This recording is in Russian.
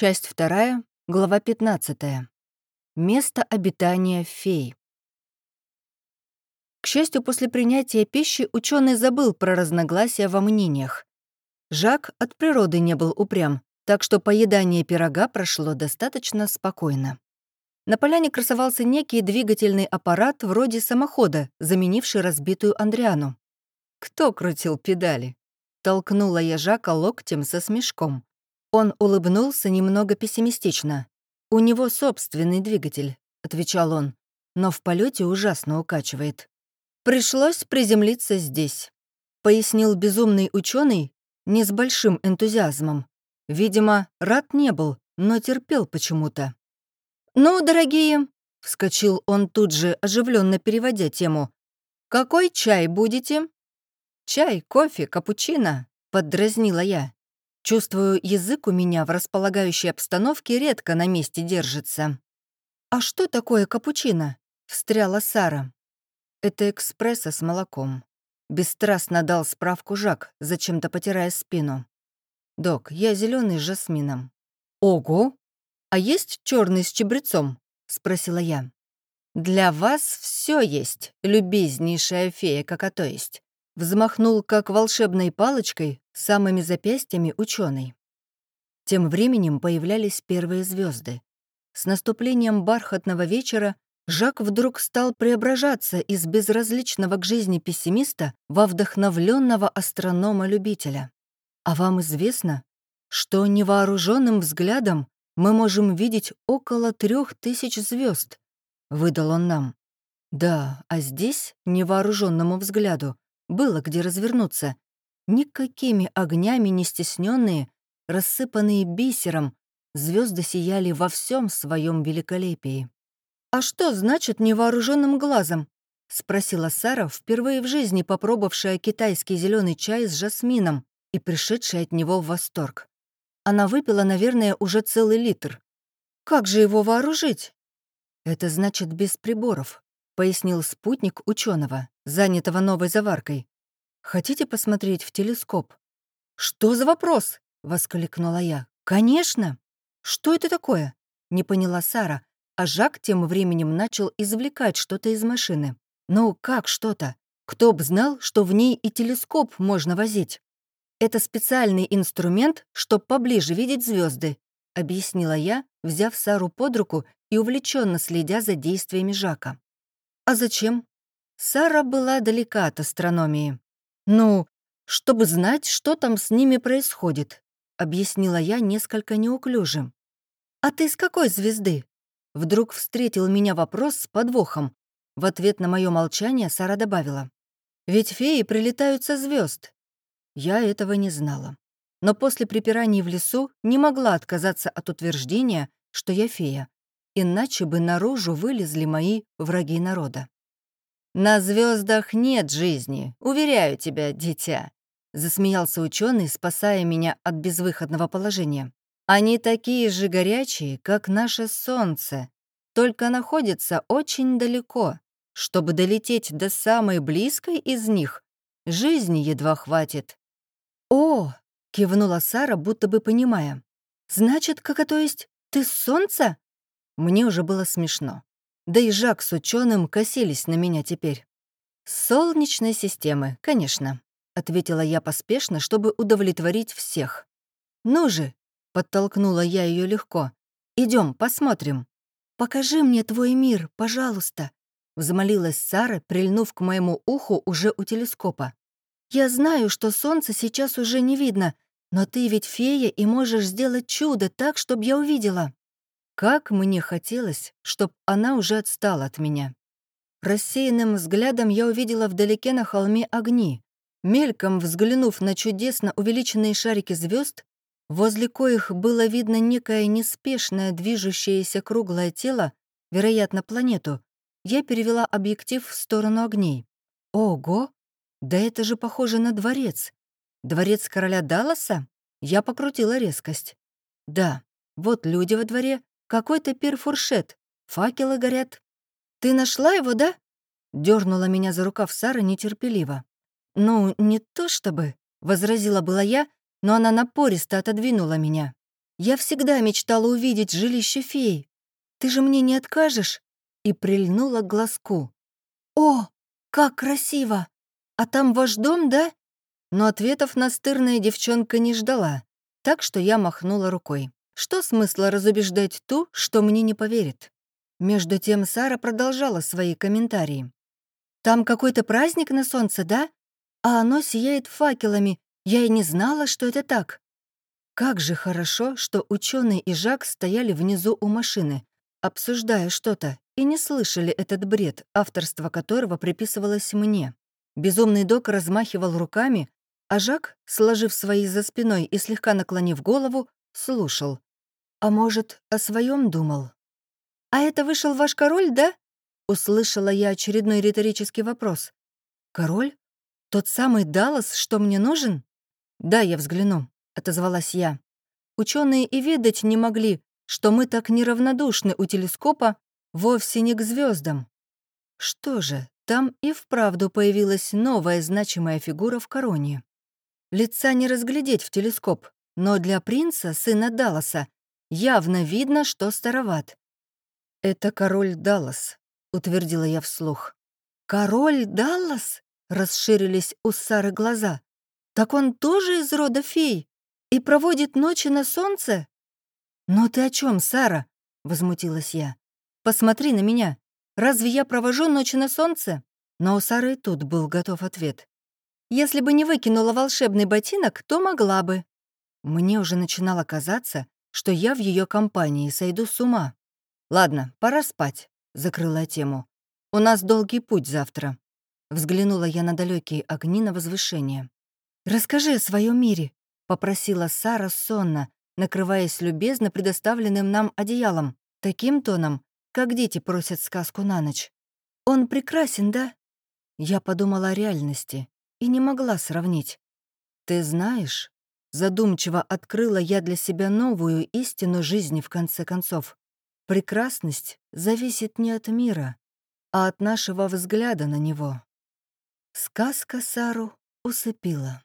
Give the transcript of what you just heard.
Часть вторая, глава 15. Место обитания фей. К счастью, после принятия пищи ученый забыл про разногласия во мнениях. Жак от природы не был упрям, так что поедание пирога прошло достаточно спокойно. На поляне красовался некий двигательный аппарат вроде самохода, заменивший разбитую Андриану. «Кто крутил педали?» Толкнула я Жака локтем со смешком. Он улыбнулся немного пессимистично. «У него собственный двигатель», — отвечал он, «но в полете ужасно укачивает. Пришлось приземлиться здесь», — пояснил безумный ученый не с большим энтузиазмом. Видимо, рад не был, но терпел почему-то. «Ну, дорогие», — вскочил он тут же, оживленно переводя тему, «какой чай будете?» «Чай, кофе, капучино», — поддразнила я. Чувствую, язык у меня в располагающей обстановке редко на месте держится. «А что такое капучино?» — встряла Сара. «Это экспресса с молоком». Бесстрастно дал справку Жак, зачем-то потирая спину. «Док, я зеленый с жасмином». «Ого! А есть черный с чебрецом?» — спросила я. «Для вас все есть, любезнейшая фея, как то есть. Взмахнул, как волшебной палочкой, самыми запястьями ученый. Тем временем появлялись первые звезды. С наступлением бархатного вечера Жак вдруг стал преображаться из безразличного к жизни пессимиста во вдохновленного астронома-любителя. А вам известно, что невооруженным взглядом мы можем видеть около трех тысяч звезд, выдал он нам. Да, а здесь невооруженному взгляду было где развернуться. Никакими огнями не стесненные, рассыпанные бисером, звезды сияли во всем своем великолепии. «А что значит невооруженным глазом?» — спросила Сара, впервые в жизни попробовавшая китайский зеленый чай с жасмином и пришедшая от него в восторг. Она выпила, наверное, уже целый литр. «Как же его вооружить?» «Это значит без приборов», — пояснил спутник ученого занятого новой заваркой. «Хотите посмотреть в телескоп?» «Что за вопрос?» — воскликнула я. «Конечно!» «Что это такое?» — не поняла Сара, а Жак тем временем начал извлекать что-то из машины. «Ну, как что-то? Кто б знал, что в ней и телескоп можно возить?» «Это специальный инструмент, чтобы поближе видеть звезды, объяснила я, взяв Сару под руку и увлеченно следя за действиями Жака. «А зачем?» Сара была далека от астрономии. «Ну, чтобы знать, что там с ними происходит», — объяснила я несколько неуклюжим. «А ты с какой звезды?» Вдруг встретил меня вопрос с подвохом. В ответ на мое молчание Сара добавила. «Ведь феи прилетают со звезд. Я этого не знала. Но после припираний в лесу не могла отказаться от утверждения, что я фея, иначе бы наружу вылезли мои враги народа. «На звездах нет жизни, уверяю тебя, дитя», — засмеялся ученый, спасая меня от безвыходного положения. «Они такие же горячие, как наше Солнце, только находятся очень далеко. Чтобы долететь до самой близкой из них, жизни едва хватит». «О!» — кивнула Сара, будто бы понимая. «Значит, как то есть, ты с Солнца?» Мне уже было смешно. Да и Жак с ученым косились на меня теперь. «Солнечной системы, конечно», — ответила я поспешно, чтобы удовлетворить всех. «Ну же», — подтолкнула я ее легко, идем, посмотрим». «Покажи мне твой мир, пожалуйста», — взмолилась Сара, прильнув к моему уху уже у телескопа. «Я знаю, что солнце сейчас уже не видно, но ты ведь фея и можешь сделать чудо так, чтобы я увидела». Как мне хотелось, чтобы она уже отстала от меня. Рассеянным взглядом я увидела вдалеке на холме огни. Мельком взглянув на чудесно увеличенные шарики звезд, возле коих было видно некое неспешное движущееся круглое тело, вероятно, планету, я перевела объектив в сторону огней. Ого! Да это же похоже на дворец. Дворец короля Далласа? Я покрутила резкость. Да, вот люди во дворе, какой-то пирфуршет, факелы горят. Ты нашла его, да? Дернула меня за рукав Сара нетерпеливо. «Ну, не то чтобы», — возразила была я, но она напористо отодвинула меня. Я всегда мечтала увидеть жилище фей. Ты же мне не откажешь?» И прильнула к глазку. «О, как красиво! А там ваш дом, да?» Но ответов настырная девчонка не ждала, так что я махнула рукой. Что смысла разубеждать ту, что мне не поверит? Между тем Сара продолжала свои комментарии. «Там какой-то праздник на солнце, да? А оно сияет факелами. Я и не знала, что это так. Как же хорошо, что ученый и Жак стояли внизу у машины, обсуждая что-то, и не слышали этот бред, авторство которого приписывалось мне. Безумный док размахивал руками, а Жак, сложив свои за спиной и слегка наклонив голову, слушал. А может, о своем думал? «А это вышел ваш король, да?» Услышала я очередной риторический вопрос. «Король? Тот самый Даллас, что мне нужен?» «Да, я взгляну», — отозвалась я. Ученые и видать не могли, что мы так неравнодушны у телескопа вовсе не к звездам. Что же, там и вправду появилась новая значимая фигура в короне. Лица не разглядеть в телескоп, но для принца, сына Далласа, явно видно, что староват. «Это король Даллас», — утвердила я вслух. «Король Даллас?» — расширились у Сары глаза. «Так он тоже из рода фей и проводит ночи на солнце?» «Но ты о чем, Сара?» — возмутилась я. «Посмотри на меня. Разве я провожу ночи на солнце?» Но у Сары тут был готов ответ. «Если бы не выкинула волшебный ботинок, то могла бы». Мне уже начинало казаться, что я в ее компании сойду с ума. «Ладно, пора спать», — закрыла тему. «У нас долгий путь завтра». Взглянула я на далекие огни на возвышение. «Расскажи о своем мире», — попросила Сара сонно, накрываясь любезно предоставленным нам одеялом, таким тоном, как дети просят сказку на ночь. «Он прекрасен, да?» Я подумала о реальности и не могла сравнить. «Ты знаешь...» Задумчиво открыла я для себя новую истину жизни в конце концов. Прекрасность зависит не от мира, а от нашего взгляда на него. Сказка Сару усыпила.